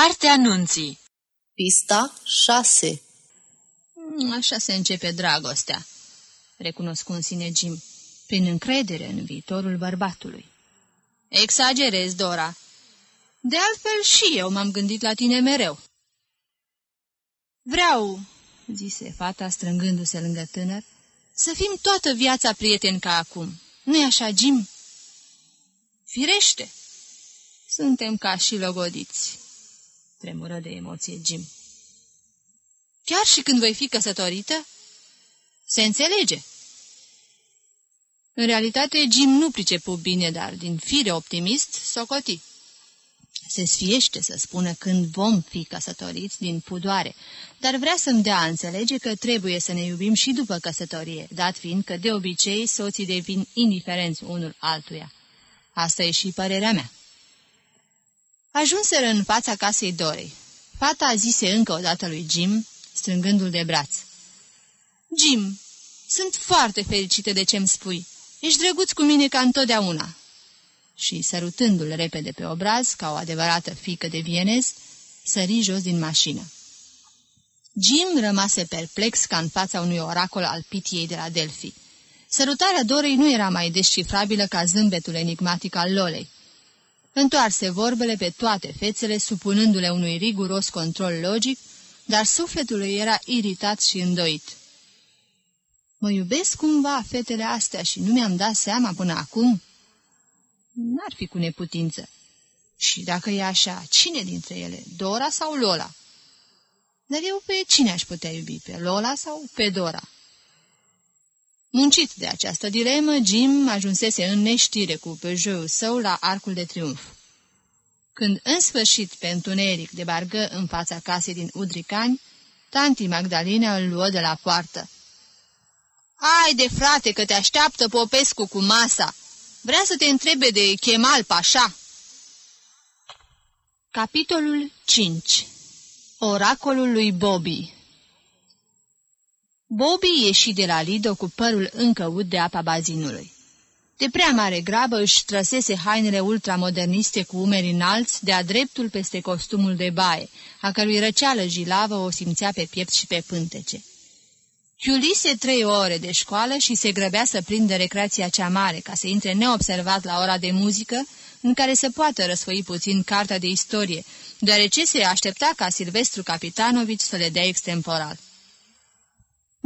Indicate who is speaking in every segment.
Speaker 1: Cartea Nunții
Speaker 2: Pista 6
Speaker 3: Așa se începe dragostea, recunosc în sine Jim, prin încredere în viitorul bărbatului. Exagerez, Dora. De altfel și eu m-am gândit la tine mereu. Vreau, zise fata strângându-se lângă tânăr, să fim toată viața prieteni ca acum. Nu-i așa, Jim? Firește! Suntem ca și logodiți, tremură de emoție Jim. Chiar și când voi fi căsătorită? Se înțelege. În realitate, Jim nu pricepu bine, dar din fire optimist, socoti. Se sfiește să spună când vom fi căsătoriți din pudoare, dar vrea să-mi dea a înțelege că trebuie să ne iubim și după căsătorie, dat fiind că de obicei soții devin indiferenți unul altuia. Asta e și părerea mea. Ajunseră în fața casei Dorei. Fata zise încă o dată lui Jim, strângându-l de braț. Jim, sunt foarte fericită de ce-mi spui. Ești drăguț cu mine ca întotdeauna." Și, sărutându-l repede pe obraz, ca o adevărată fică de vienez, sări jos din mașină. Jim rămase perplex ca în fața unui oracol al pitiei de la Delphi. Sărutarea Dorei nu era mai descifrabilă ca zâmbetul enigmatic al Lolei. Întoarse vorbele pe toate fețele, supunându-le unui riguros control logic, dar sufletul lui era iritat și îndoit. Mă iubesc cumva fetele astea și nu mi-am dat seama până acum? N-ar fi cu neputință. Și dacă e așa, cine dintre ele, Dora sau Lola? Dar eu pe cine aș putea iubi, pe Lola sau pe Dora? Muncit de această dilemă, Jim ajunsese în neștire cu Peugeot său la Arcul de Triunf. Când în sfârșit pe întuneric debargă în fața casei din Udricani, tanti Magdalena îl luă de la poartă. Ai de frate că te așteaptă Popescu cu masa. Vrea să te întrebe de Chemal Pașa." Capitolul 5 Oracolul lui Bobby Bobby ieși de la Lido cu părul încă ud de apa bazinului. De prea mare grabă își trăsese hainele ultramoderniste cu umeri înalți de-a dreptul peste costumul de baie, a cărui răceală jilavă o simțea pe piept și pe pântece. Chiulise trei ore de școală și se grăbea să prindă recreația cea mare, ca să intre neobservat la ora de muzică, în care să poată răsfoi puțin cartea de istorie, deoarece se aștepta ca Silvestru Capitanovici să le dea extemporal.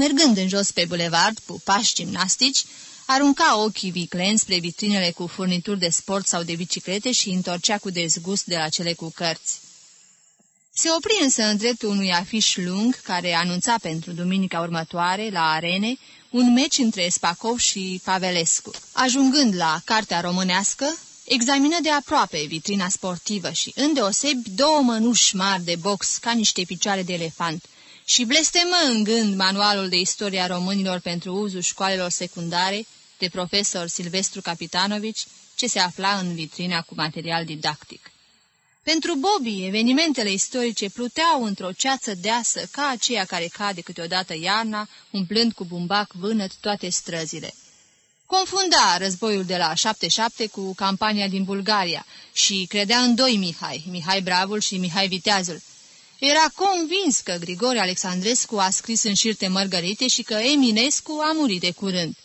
Speaker 3: Mergând în jos pe bulevard, cu pași gimnastici, arunca ochii viclen spre vitrinele cu furnituri de sport sau de biciclete și întorcea cu dezgust de la cele cu cărți. Se opri însă în dreptul unui afiș lung care anunța pentru duminica următoare, la arene, un meci între Spacov și Pavelescu. Ajungând la cartea românească, examină de aproape vitrina sportivă și, îndeosebi, două mănuși mari de box ca niște picioare de elefant și blestemă în gând manualul de istoria românilor pentru uzul școalelor secundare de profesor Silvestru Capitanovici, ce se afla în vitrina cu material didactic. Pentru Bobby, evenimentele istorice pluteau într-o ceață deasă ca aceea care cade câteodată iarna, umplând cu bumbac vânăt toate străzile. Confunda războiul de la 77 cu campania din Bulgaria și credea în doi Mihai, Mihai Bravul și Mihai Viteazul. Era convins că Grigore Alexandrescu a scris în șirte mărgărite și că Eminescu a murit de curând.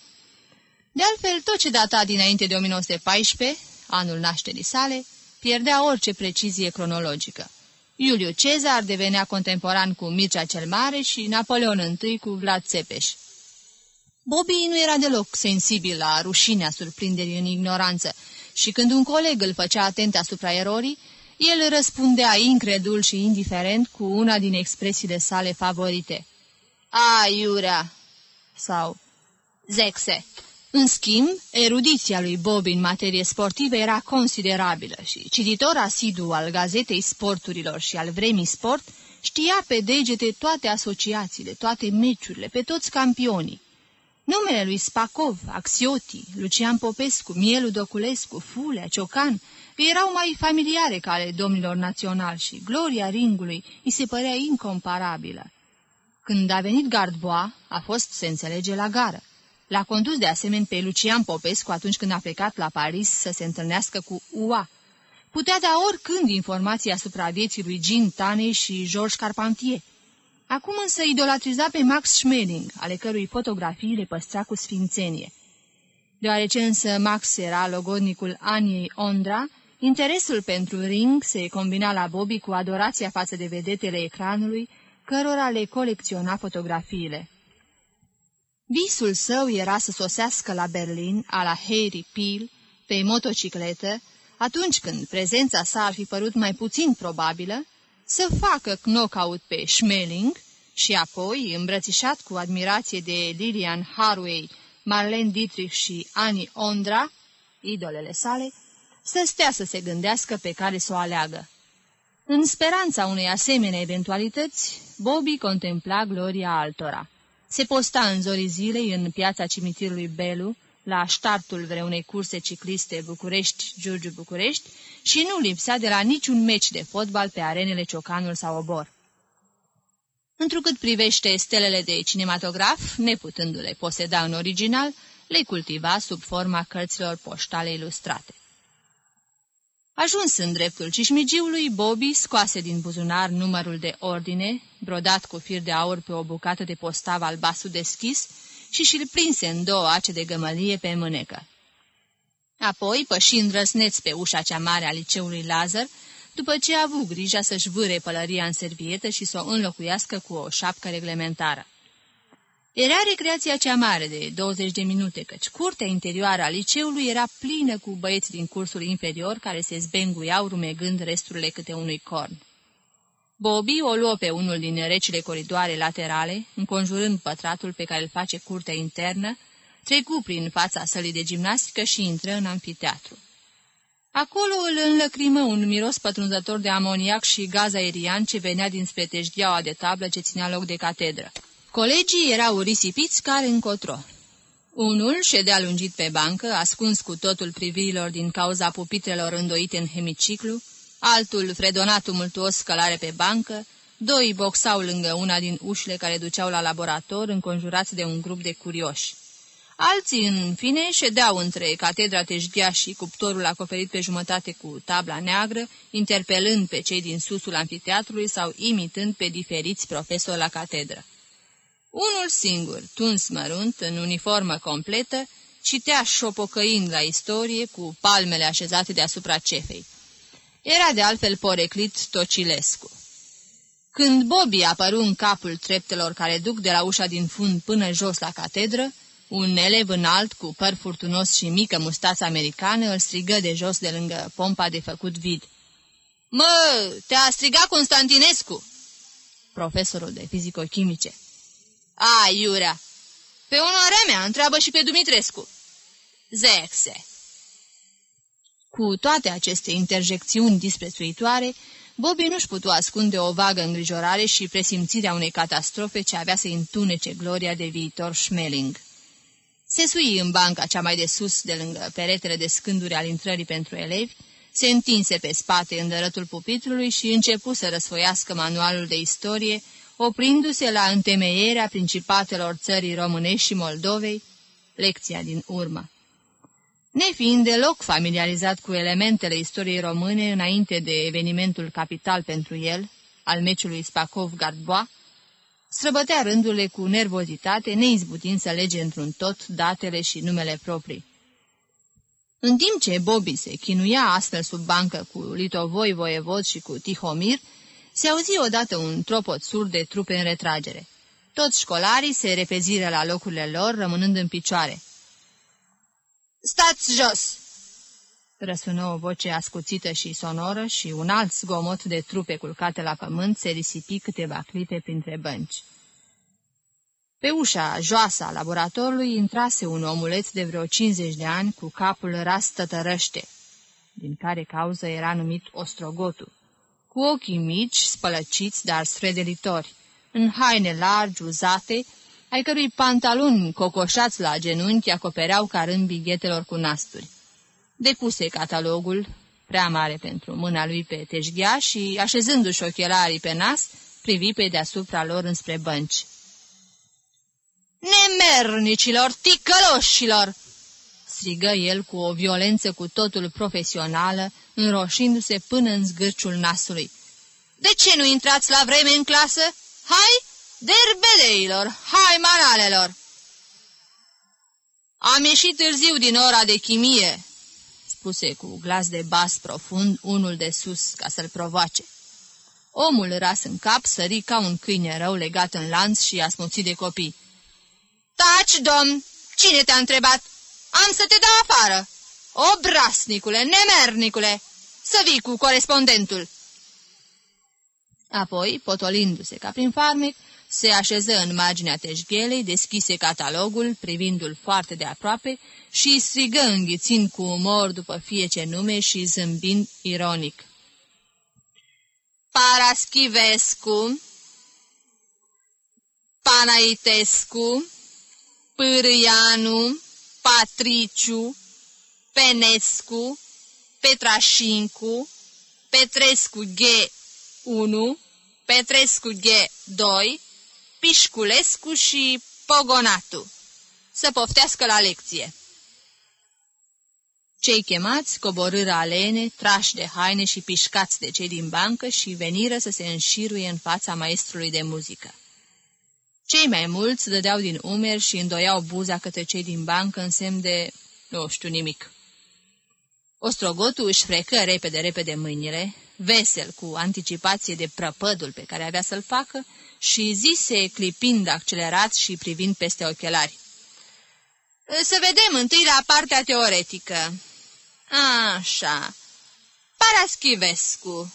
Speaker 3: De altfel, tot ce data dinainte de 1914, anul nașterii sale, pierdea orice precizie cronologică. Iuliu Cezar devenea contemporan cu Mircea cel Mare și Napoleon I cu Vlad Țepeș. Bobby nu era deloc sensibil la rușinea surprinderii în ignoranță și când un coleg îl făcea atent asupra erorii, el răspundea incredul și indiferent cu una din expresiile sale favorite. A, iurea! sau Zexe! În schimb, erudiția lui Bob în materie sportivă era considerabilă și, cititor asidu al gazetei sporturilor și al vremii sport, știa pe degete toate asociațiile, toate meciurile, pe toți campionii. Numele lui Spacov, Axioti, Lucian Popescu, Mielu Doculescu, Fulea, Ciocan erau mai familiare ca ale domnilor naționali și gloria ringului îi se părea incomparabilă. Când a venit Gardboa, a fost, se înțelege, la gară. L-a condus de asemenea pe Lucian Popescu atunci când a plecat la Paris să se întâlnească cu UA. Putea da oricând informații asupra vieții lui Jean Taney și George Carpentier. Acum însă idolatriza pe Max Schmeling, ale cărui fotografii le păstra cu sfințenie. Deoarece însă Max era logodnicul Aniei Ondra, interesul pentru ring se combina la Bobby cu adorația față de vedetele ecranului, cărora le colecționa fotografiile. Visul său era să sosească la Berlin, a la Harry Peel, pe motocicletă, atunci când prezența sa ar fi părut mai puțin probabilă, să facă knockout pe Schmeling și apoi, îmbrățișat cu admirație de Lilian Harway, Marlene Dietrich și Annie Ondra, idolele sale, să stea să se gândească pe care să o aleagă. În speranța unei asemenea eventualități, Bobby contempla gloria altora. Se posta în zorii zilei în piața cimitirului Belu, la ștartul vreunei curse cicliste București-Giurgiu-București și nu lipsea de la niciun meci de fotbal pe arenele Ciocanul sau Obor. Întrucât privește stelele de cinematograf, neputându-le poseda în original, le cultiva sub forma cărților poștale ilustrate. Ajuns în dreptul cișmigiului, Bobby scoase din buzunar numărul de ordine, brodat cu fir de aur pe o bucată de postav albastru deschis, și și-l prinse în două ace de gămălie pe mânecă. Apoi, pășind răsneț pe ușa cea mare a liceului Lazar, după ce a avut grija să-și vâre pălăria în servietă și să o înlocuiască cu o șapcă reglementară. Era recreația cea mare de 20 de minute, căci curtea interioară a liceului era plină cu băieți din cursul inferior care se zbenguiau rumegând resturile câte unui corn. Bobby o luă pe unul din recile coridoare laterale, înconjurând pătratul pe care îl face curtea internă, trecu prin fața sălii de gimnastică și intră în anfiteatru. Acolo îl înlăcrimă un miros pătrunzător de amoniac și gaz aerian ce venea dinspre teșgheaua de tablă ce ținea loc de catedră. Colegii erau risipiți care încotro. Unul ședea lungit pe bancă, ascuns cu totul privirilor din cauza pupitrelor îndoite în hemiciclu, altul fredona tumultuos scălare pe bancă, doi boxau lângă una din ușile care duceau la laborator, înconjurați de un grup de curioși. Alții, în fine, ședeau între catedra teșghea și cuptorul acoperit pe jumătate cu tabla neagră, interpelând pe cei din susul anfiteatrului sau imitând pe diferiți profesori la catedră. Unul singur, tuns mărunt, în uniformă completă, citea șopocăind la istorie cu palmele așezate deasupra cefei. Era de altfel poreclit Tocilescu. Când Bobby apăru în capul treptelor care duc de la ușa din fund până jos la catedră, un elev înalt, cu păr furtunos și mică mustață americană, îl strigă de jos de lângă pompa de făcut vid. Mă, te-a strigat Constantinescu!" Profesorul de fizico-chimice. A, Iurea! Pe onoarea mea, întreabă și pe Dumitrescu." Zexe! Cu toate aceste interjecțiuni disprețuitoare, Bobby nu-și putu ascunde o vagă îngrijorare și presimțirea unei catastrofe ce avea să întunece gloria de viitor Schmeling. Se sui în banca cea mai de sus, de lângă peretele de scânduri al intrării pentru elevi, se întinse pe spate în dărătul pupitrului și începu să răsfoiască manualul de istorie, oprindu-se la întemeierea principatelor țării românești și Moldovei, lecția din urmă. Nefiind deloc familiarizat cu elementele istoriei române înainte de evenimentul capital pentru el, al meciului Spacov-Gardboa, străbătea rândurile cu nervozitate, neizbutind să lege într-un tot datele și numele proprii. În timp ce Bobby se chinuia astfel sub bancă cu Litovoi Voievod și cu Tihomir, se auzi odată un tropot surd de trupe în retragere. Toți școlarii se repeziră la locurile lor, rămânând în picioare. Stați jos!" Răsună o voce ascuțită și sonoră și un alt zgomot de trupe culcate la pământ se risipi câteva clipe printre bănci. Pe ușa joasă a laboratorului intrase un omuleț de vreo 50 de ani cu capul ras tătărăște, din care cauză era numit Ostrogotu, cu ochii mici, spălăciți, dar sfredelitori, în haine largi, uzate, ai cărui pantaloni cocoșați la genunchi acopereau carâmbii ghetelor cu nasturi. Depuse catalogul, prea mare pentru mâna lui pe teșghea și, așezându-și ochelarii pe nas, privi pe deasupra lor înspre bănci. Nemernicilor, ticăloșilor!" strigă el cu o violență cu totul profesională, înroșindu-se până în zgârciul nasului. De ce nu intrați la vreme în clasă? Hai, derbedeilor, hai manalelor! Am ieșit târziu din ora de chimie, spuse cu glas de bas profund unul de sus ca să-l provoace. Omul ras în cap sări ca un câine rău legat în lanț și asmuțit de copii. Taci, domn! Cine te-a întrebat? Am să te dau afară! Obrasnicule, nemernicule! Să vii cu corespondentul!" Apoi, potolindu-se ca prin farmec, se așeză în marginea teșghelei, deschise catalogul, privindu-l foarte de aproape, și strigă înghițind cu umor după fiece nume și zâmbind ironic. Paraschivescu, Panaitescu, Pârâianu, Patriciu, Penescu, Petrașincu, Petrescu G1, Petrescu G2, Pișculescu și Pogonatu. Să poftească la lecție. Cei chemați coborâră alene, trași de haine și pișcați de cei din bancă și veniră să se înșiruie în fața maestrului de muzică. Cei mai mulți dădeau din umeri și îndoiau buza către cei din bancă în semn de nu știu nimic. Ostrogotul își frecă repede-repede mâinile, vesel cu anticipație de prăpădul pe care avea să-l facă, și zise, clipind accelerat și privind peste ochelari. Să vedem întâi la partea teoretică. Așa. Paraschivescu,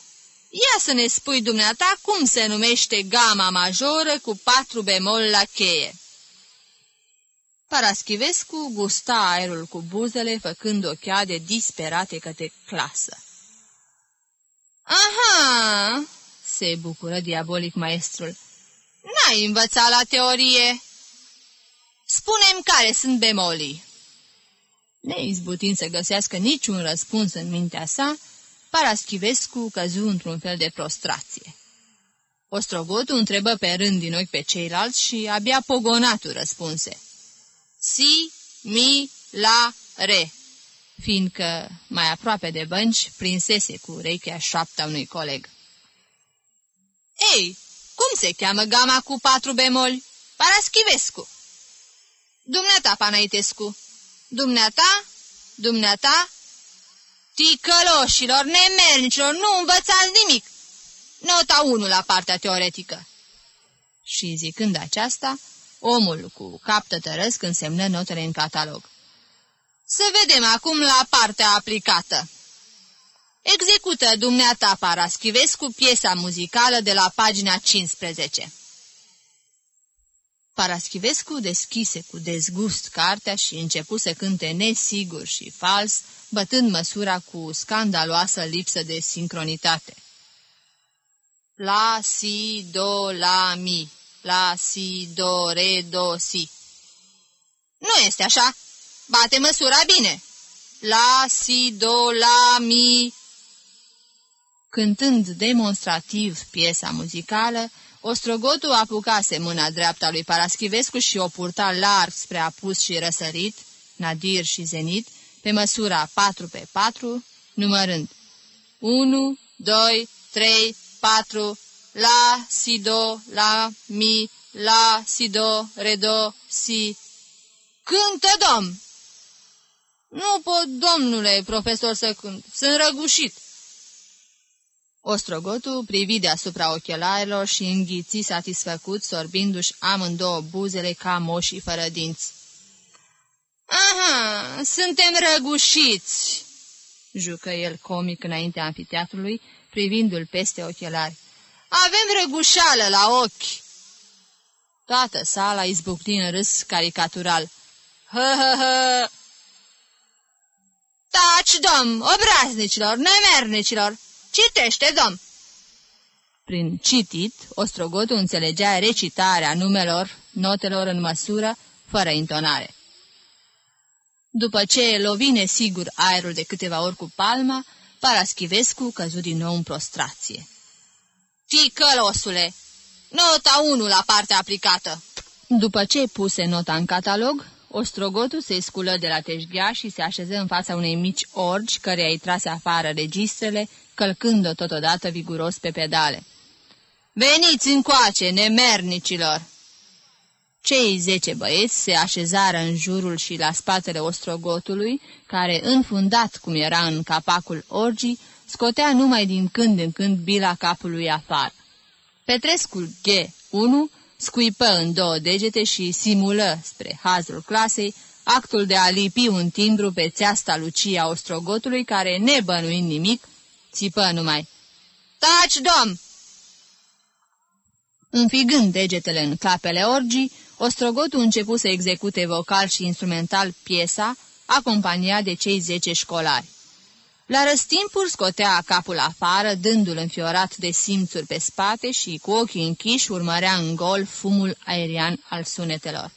Speaker 3: ia să ne spui dumneata cum se numește gama majoră cu patru bemol la cheie. Paraschivescu gusta aerul cu buzele, făcând ochiade disperate către clasă. Aha!" se bucură diabolic maestrul. N-ai învățat la teorie." Spunem care sunt bemolii." Neizbutind să găsească niciun răspuns în mintea sa, Paraschivescu căzu într-un fel de prostrație. Ostrogotul întrebă pe rând din ochi pe ceilalți și abia pogonatul răspunse. Si, mi, la, re, fiindcă, mai aproape de bănci, prinsese cu urechea șoapta unui coleg. Ei, cum se cheamă gama cu patru bemoli? Paraschivescu. Dumneata, Panaitescu. Dumneata? Dumneata? Ticăloșilor, nemernicilor, nu învățați nimic. Nota 1 la partea teoretică. Și zicând aceasta, omul cu cap tătărăsc însemnă notele în catalog. Să vedem acum la partea aplicată. Execută dumneata Paraschivescu piesa muzicală de la pagina 15. Paraschivescu deschise cu dezgust cartea și începu să cânte nesigur și fals, bătând măsura cu scandaloasă lipsă de sincronitate. La, si, do, la, mi. La, si, do, re, do, si. Nu este așa. Bate măsura bine. La, si, do, la, mi. Cântând demonstrativ piesa muzicală, Ostrogotul apucase mâna dreapta lui Paraschivescu și o purta larg spre apus și răsărit, nadir și zenit, pe măsura 4 pe 4, numărând 1, 2, 3, 4, la, si, do, la, mi, la, si, do, re, do, si. Cântă, domn! Nu pot, domnule profesor, să cânt. Sunt răgușit. Ostrogotul privi deasupra ochelarilor și înghiți satisfăcut, sorbindu-și amândouă buzele ca moșii fără dinți. Aha, suntem răgușiți!" jucă el comic înaintea anfiteatrului, privindu-l peste ochelari. Avem răgușeală la ochi!" Toată sala izbucni în râs caricatural. Hă-hă-hă! Taci, domn, obraznicilor, nemernicilor! Citește, domn! Prin citit, Ostrogotul înțelegea recitarea numelor, notelor în măsură, fără intonare. După ce lovine sigur aerul de câteva ori cu palma, Paraschivescu căzut din nou în prostrație. Ticălosule! Nota 1 la partea aplicată! După ce puse nota în catalog, Ostrogotul se sculă de la teșghea și se așeză în fața unei mici orgi, care îi trase afară registrele, călcând-o totodată viguros pe pedale. Veniți încoace, nemernicilor!" Cei zece băieți se așezară în jurul și la spatele ostrogotului, care, înfundat cum era în capacul orgii, scotea numai din când în când bila capului afară. Petrescul G1 scuipă în două degete și simulă, spre hazul clasei, actul de a lipi un timbru pe țeasta Lucia Ostrogotului, care, nebănuind nimic, țipă numai. Taci, domn! Înfigând degetele în clapele orgii, Ostrogotul începu să execute vocal și instrumental piesa, acompaniat de cei zece școlari. La răstimpuri scotea capul afară, dându-l înfiorat de simțuri pe spate și cu ochii închiși urmărea în gol fumul aerian al sunetelor.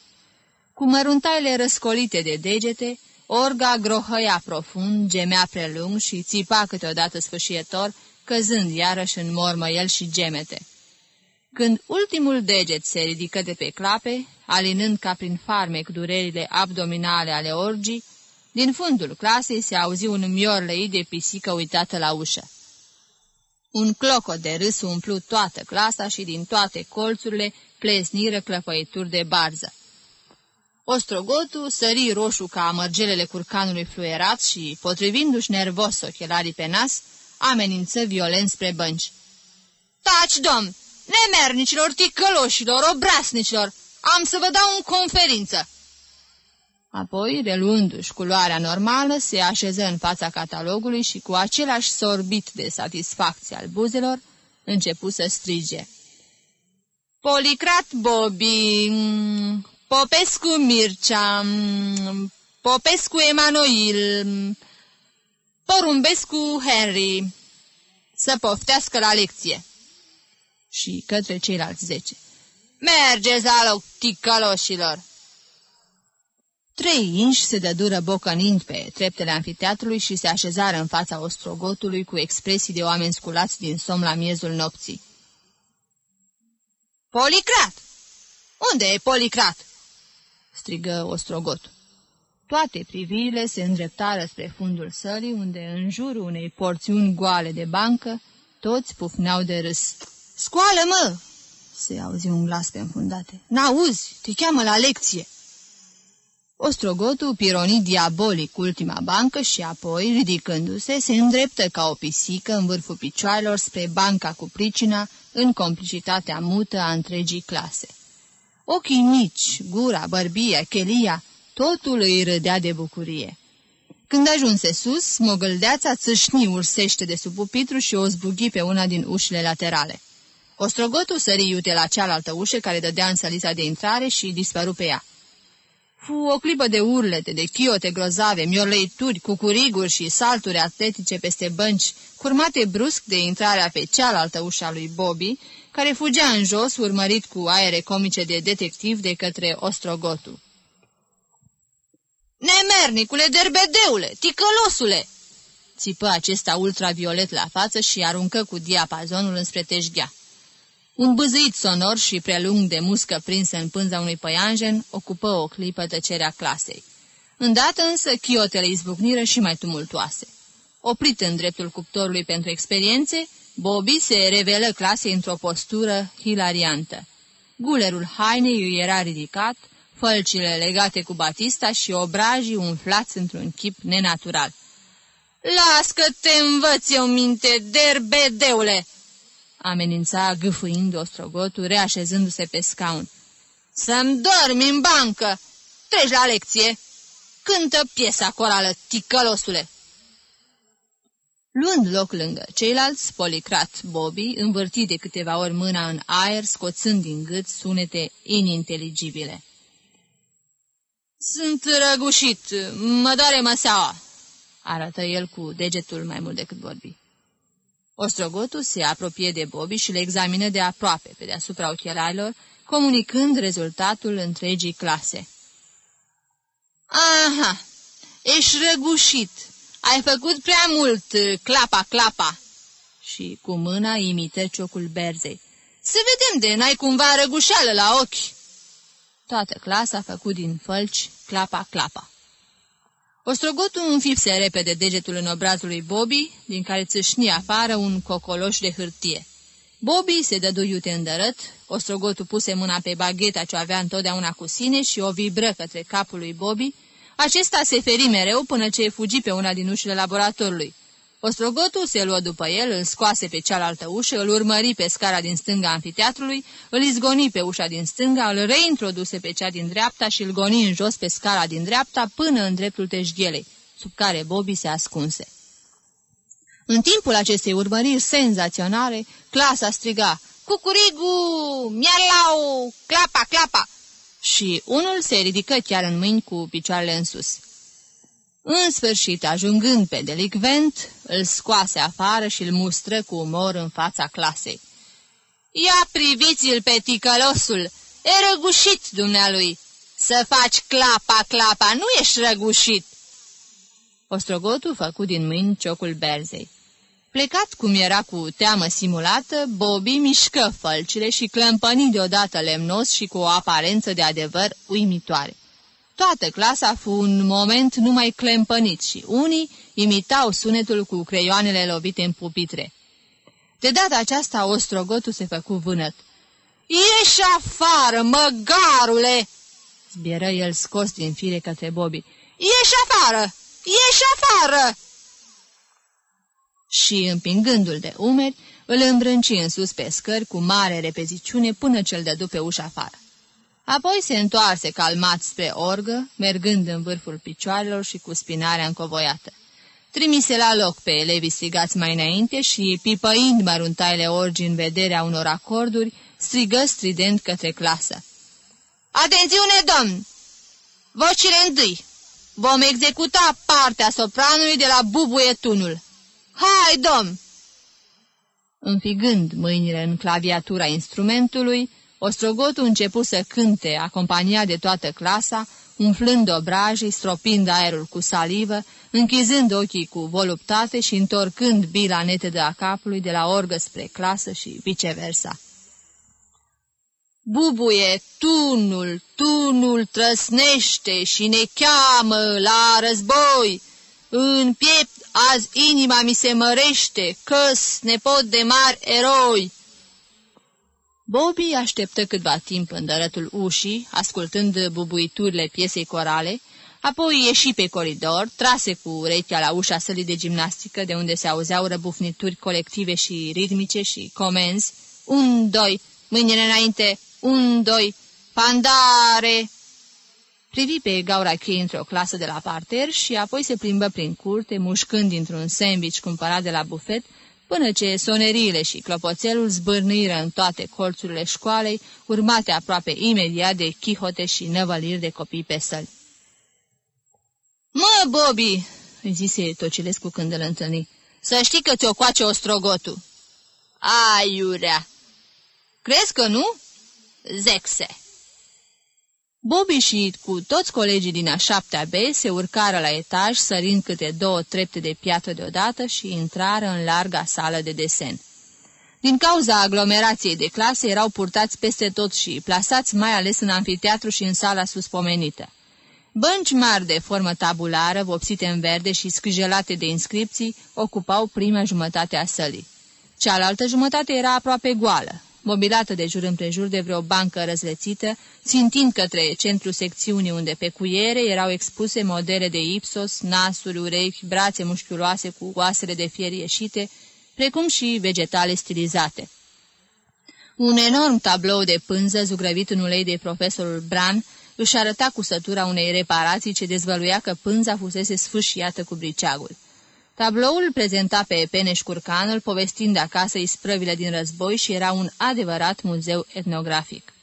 Speaker 3: Cu măruntaile răscolite de degete, orga grohăia profund, gemea prelung și țipa câteodată sfâșietor, căzând iarăși în mormăiel și gemete. Când ultimul deget se ridică de pe clape, alinând ca prin farmec durerile abdominale ale orgii, din fundul clasei se auzi un miorlei de pisică uitată la ușă. Un clocot de râs umplu toată clasa și din toate colțurile plesniră clăpăituri de barză. Ostrogotul sări roșu ca mărgelele curcanului fluierat și, potrivindu-și nervos ochelarii pe nas, amenință violent spre bănci. Taci, domn! Nemernicilor, ticăloșilor, obrasnicilor! Am să vă dau în conferință!" Apoi, reluându-și culoarea normală, se așeză în fața catalogului și cu același sorbit de satisfacție al buzelor, începu să strige. Policrat Bobi, Popescu Mircea, Popescu Emanuil, Porumbescu Henry, să poftească la lecție. Și către ceilalți zece. Mergeți la loc, ticăloșilor! Trei inși se dădură bocănind pe treptele anfiteatrului și se așezară în fața ostrogotului cu expresii de oameni sculați din somn la miezul nopții. Policrat! Unde e Policrat?" strigă ostrogotul. Toate privirile se îndreptară spre fundul sălii, unde, în jurul unei porțiuni goale de bancă, toți pufneau de râs. Scoală-mă!" se auzi un glas pe înfundate. N-auzi, te cheamă la lecție!" Ostrogotul pironi diabolic ultima bancă și apoi, ridicându-se, se îndreptă ca o pisică în vârful picioarelor spre banca cu pricina, în complicitatea mută a întregii clase. Ochii mici, gura, bărbia, chelia, totul îi râdea de bucurie. Când ajunse sus, mogăldeața țâșni ursește de sub pupitru și o zbughi pe una din ușile laterale. Ostrogotul sări iute la cealaltă ușă care dădea în sălița de intrare și dispăru pe ea. Fu o clipă de urlete, de chiote grozave, miorleituri, cucuriguri și salturi atletice peste bănci, curmate brusc de intrarea pe cealaltă ușa lui Bobby, care fugea în jos, urmărit cu aere comice de detectiv de către Ostrogotu. Nemernicule, derbedeule, ticălosule!" țipă acesta ultraviolet la față și aruncă cu diapazonul înspre teșghea. Un băzăit sonor și prelung de muscă prinsă în pânza unui păianjen ocupă o clipă tăcerea clasei. Îndată însă chiotele izbucniră și mai tumultoase. Oprit în dreptul cuptorului pentru experiențe, Bobby se revelă clasei într-o postură hilariantă. Gulerul hainei îi era ridicat, fălcile legate cu batista și obrajii umflați într-un chip nenatural. Las că te învăț eu minte, derbedeule!" Amenința gâfâind ostrogotul, reașezându-se pe scaun. Să-mi dormi în bancă! Treci la lecție! Cântă piesa corală, ticălosule!" Luând loc lângă ceilalți, policrat Bobby învârti de câteva ori mâna în aer, scoțând din gât sunete ininteligibile. Sunt răgușit, mă doare măseaua!" arătă el cu degetul mai mult decât vorbi. Ostrogotul se apropie de Bobby și le examină de aproape pe deasupra ochelarilor, comunicând rezultatul întregii clase. Aha, ești răgușit, ai făcut prea mult clapa-clapa!" Și cu mâna imită ciocul berzei. Să vedem de n-ai cumva răgușeală la ochi!" Toată clasa făcut din fălci, clapa-clapa. Ostrogotul înfipse repede degetul în obrazul lui Bobby, din care țâșni afară un cocoloș de hârtie. Bobby se dădu iute îndărât, ostrogotul puse mâna pe bagheta ce avea întotdeauna cu sine și o vibră către capul lui Bobby. Acesta se feri mereu până ce fugi pe una din ușile laboratorului. Ostrogotul se luă după el, îl scoase pe cealaltă ușă, îl urmări pe scara din stânga amfiteatrului, îl izgoni pe ușa din stânga, îl reintroduse pe cea din dreapta și îl goni în jos pe scara din dreapta până în dreptul teșghelei, sub care Bobby se ascunse. În timpul acestei urmăriri senzaționale, clasa striga, Cucurigu! Mialau! Clapa, clapa! Și unul se ridică chiar în mâini cu picioarele în sus. În sfârșit, ajungând pe delicvent, îl scoase afară și îl mustră cu umor în fața clasei. Ia priviți-l pe ticălosul! E răgușit, dumnealui! Să faci clapa, clapa, nu ești răgușit!" Ostrogotul făcut din mâini ciocul berzei. Plecat cum era cu teamă simulată, Bobby mișcă fălcile și clămpăni deodată lemnos și cu o aparență de adevăr uimitoare. Toată clasa fu un moment numai clempănit și unii imitau sunetul cu creioanele lovite în pupitre. De data aceasta, ostrogotul se făcu vânăt. Ieși afară, măgarule!" zbieră el scos din fire către Bobby. Ieși afară! Ieși afară!" Și, împingându-l de umeri, îl îmbrânci în sus pe scări cu mare repeziciune până ce-l dădu pe ușa afară. Apoi se întoarse calmat spre orgă, mergând în vârful picioarelor și cu spinarea încovoiată. Trimise la loc pe elevii strigați mai înainte și, pipăind măruntaile orgi în vederea unor acorduri, strigă strident către clasă. Atențiune, domn! Vocile întâi! Vom executa partea sopranului de la bubuie tunul. Hai, domn! Înfigând mâinile în claviatura instrumentului, Ostrogotul începu să cânte, acompaniat de toată clasa, umflând obrajii, stropind aerul cu salivă, închizând ochii cu voluptate și întorcând bila netedă a capului de la orgă spre clasă și viceversa. Bubuie, tunul, tunul trăsnește și ne cheamă la război. În piept azi inima mi se mărește, căs nepot de mari eroi. Bobby așteptă câtva timp în dărătul ușii, ascultând bubuiturile piesei corale, apoi ieși pe coridor, trase cu urechea la ușa sălii de gimnastică, de unde se auzeau răbufnituri colective și ritmice și comenzi. Un, doi, mâinile înainte, un, doi, pandare! Privi pe gaura chei într-o clasă de la parter și apoi se plimbă prin curte, mușcând dintr-un sandwich cumpărat de la bufet, până ce soneriile și clopoțelul zbârniră în toate colțurile școalei, urmate aproape imediat de chihote și năvăliri de copii pe săli. Mă, Bobby!" îi zise Tocilescu când îl întâlni. Să știi că ți-o coace ostrogotul." Aiurea!" Crezi că nu?" Zexe!" Bobby și cu toți colegii din a șaptea B se urcară la etaj, sărind câte două trepte de piatră deodată și intrară în larga sală de desen. Din cauza aglomerației de clase erau purtați peste tot și plasați mai ales în anfiteatru și în sala suspomenită. Bănci mari de formă tabulară, vopsite în verde și scrijelate de inscripții, ocupau prima jumătate a sălii. Cealaltă jumătate era aproape goală mobilată de jur împrejur de vreo bancă răzlețită, țintind către centru secțiunii unde pe cuiere erau expuse modele de ipsos, nasuri, urechi, brațe mușchiuloase cu oasele de fier ieșite, precum și vegetale stilizate. Un enorm tablou de pânză, zugrăvit în ulei de profesorul Bran, își arăta cusătura unei reparații ce dezvăluia că pânza fusese sfâșiată cu briceagul. Tabloul prezenta pe Peneș Curcanul povestind acasă isprăvile din război și era un adevărat muzeu etnografic.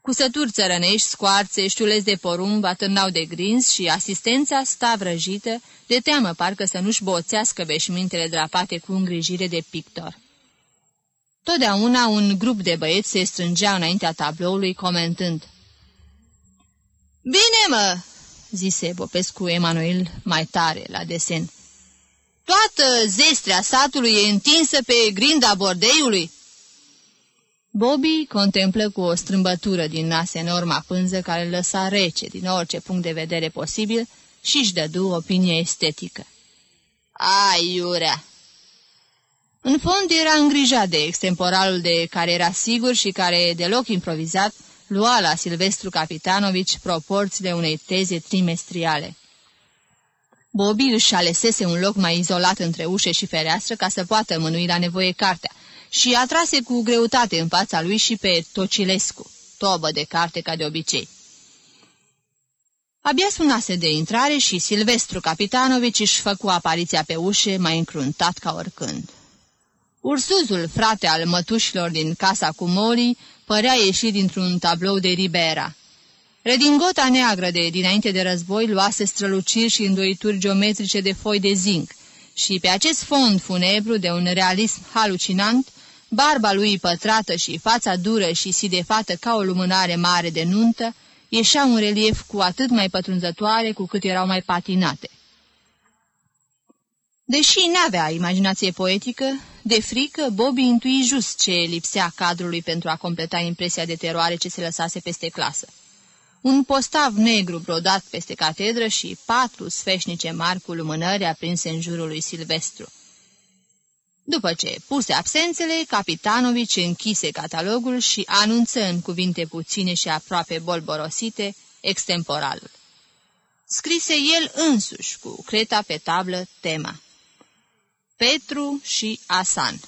Speaker 3: Cusături țărănești, scoarțe, știuleți de porumb atârnau de grins și asistența sta vrăjită, de teamă parcă să nu-și boțească veșmintele drapate cu îngrijire de pictor. Totdeauna un grup de băieți se strângea înaintea tabloului comentând. Bine, mă!" zise Popescu Emanuel mai tare la desen. Toată zestrea satului e întinsă pe grinda bordeiului?" Bobby contemplă cu o strâmbătură din nas enorma pânză care îl lăsa rece din orice punct de vedere posibil și își dădu opinie estetică. Ai, iurea! În fond era îngrijat de extemporalul de care era sigur și care, deloc improvizat, lua la Silvestru Capitanovici proporțiile unei teze trimestriale. Bobby își alesese un loc mai izolat între ușe și fereastră ca să poată mânui la nevoie cartea și atrase cu greutate în fața lui și pe Tocilescu, tobă de carte ca de obicei. Abia sunase de intrare și Silvestru Capitanovici își făcu apariția pe ușe mai încruntat ca oricând. Ursuzul, frate al mătușilor din casa cu Moli, părea ieși dintr-un tablou de Ribera. Redingota neagră de dinainte de război luase străluciri și îndoituri geometrice de foi de zinc și pe acest fond funebru de un realism halucinant, barba lui pătrată și fața dură și sidefată ca o lumânare mare de nuntă, ieșea un relief cu atât mai pătrunzătoare cu cât erau mai patinate. Deși n-avea imaginație poetică, de frică, Bobby intui just ce lipsea cadrului pentru a completa impresia de teroare ce se lăsase peste clasă. Un postav negru brodat peste catedră și patru sfeșnice mari cu lumânări aprinse în jurul lui Silvestru. După ce puse absențele, Capitanovici închise catalogul și anunță în cuvinte puține și aproape bolborosite extemporalul. Scrise el însuși cu creta pe tablă tema. Petru și Asan.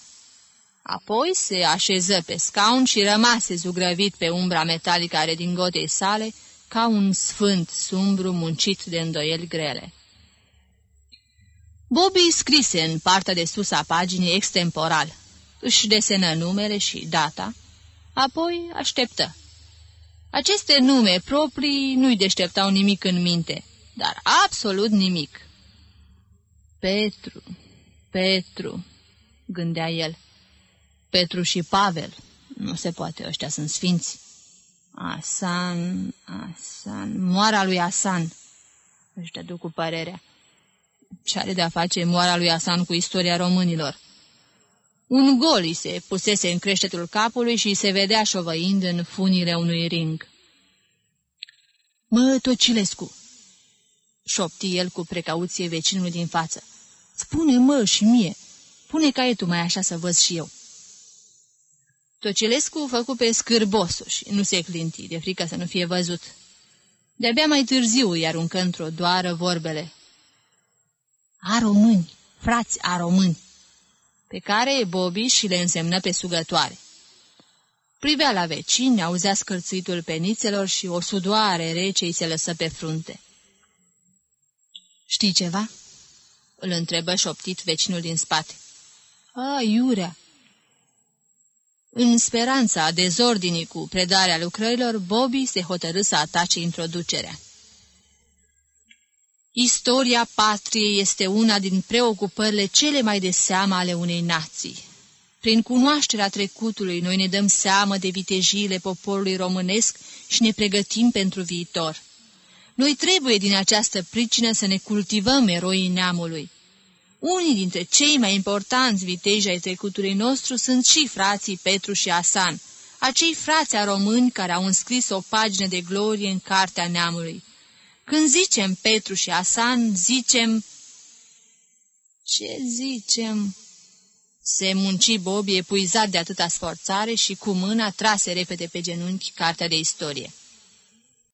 Speaker 3: Apoi se așeză pe scaun și rămase zugrăvit pe umbra metalică a redingotei sale, ca un sfânt sumbru muncit de îndoieli grele. Bobby scrise în partea de sus a paginii extemporal. Își desenă numele și data, apoi așteptă. Aceste nume proprii nu-i deșteptau nimic în minte, dar absolut nimic. Petru, Petru, gândea el. Petru și Pavel. Nu se poate, ăștia sunt sfinți. Asan, Asan, moara lui Asan. Își dădu cu părerea. Ce are de-a face moara lui Asan cu istoria românilor? Un gol îi se pusese în creștetul capului și se vedea șovăind în funile unui ring. Mă, Tocilescu!" șopti el cu precauție vecinul din față. Spune, mă, și mie. Pune caietul mai așa să văd și eu. Tocilescu făcu pe scârbosul și nu se clinti, de frică să nu fie văzut. De-abia mai târziu îi aruncă într-o doară vorbele. A români, frați a români, pe care Bobby și le însemnă pe sugătoare. Privea la vecini, auzea scârțuitul penițelor și o sudoare rece îi se lăsă pe frunte. Știi ceva?" îl întrebă șoptit vecinul din spate. A, Iurea! În speranța dezordinii cu predarea lucrărilor, Bobby se hotărâ să atace introducerea. Istoria patriei este una din preocupările cele mai de seamă ale unei nații. Prin cunoașterea trecutului, noi ne dăm seamă de vitejiile poporului românesc și ne pregătim pentru viitor. Noi trebuie din această pricină să ne cultivăm eroii neamului. Unii dintre cei mai importanți viteji ai trecutului nostru sunt și frații Petru și Asan, acei frați a români care au înscris o pagină de glorie în cartea neamului. Când zicem Petru și Asan, zicem... Ce zicem? Se munci Bobby epuizat de atâta sforțare și cu mâna trase repede pe genunchi cartea de istorie.